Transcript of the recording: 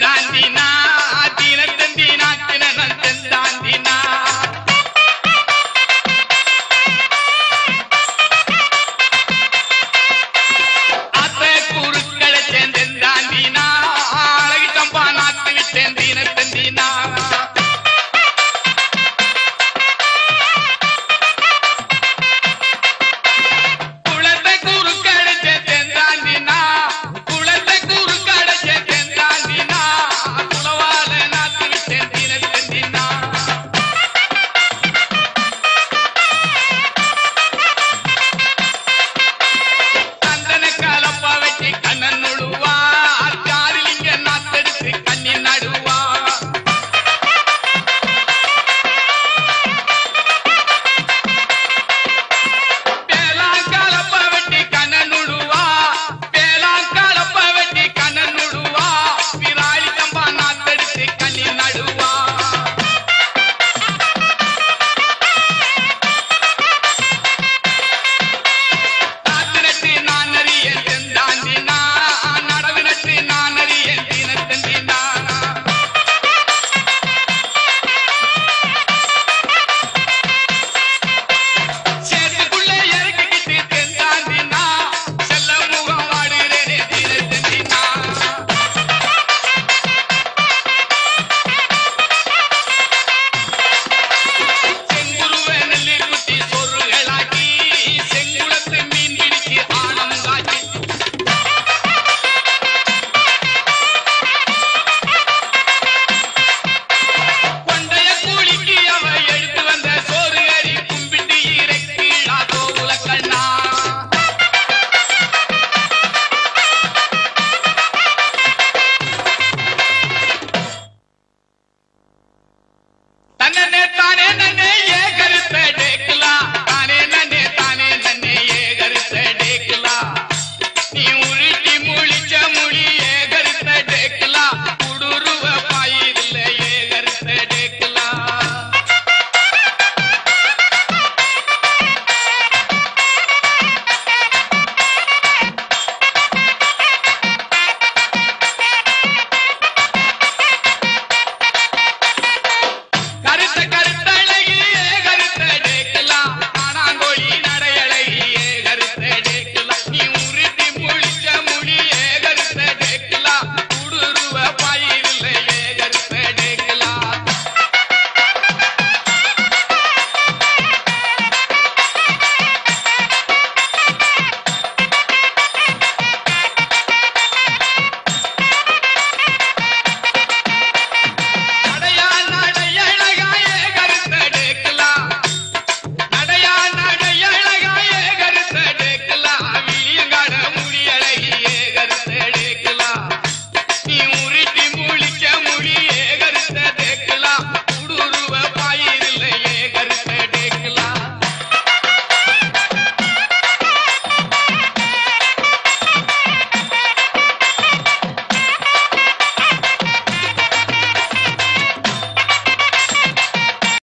Gandhi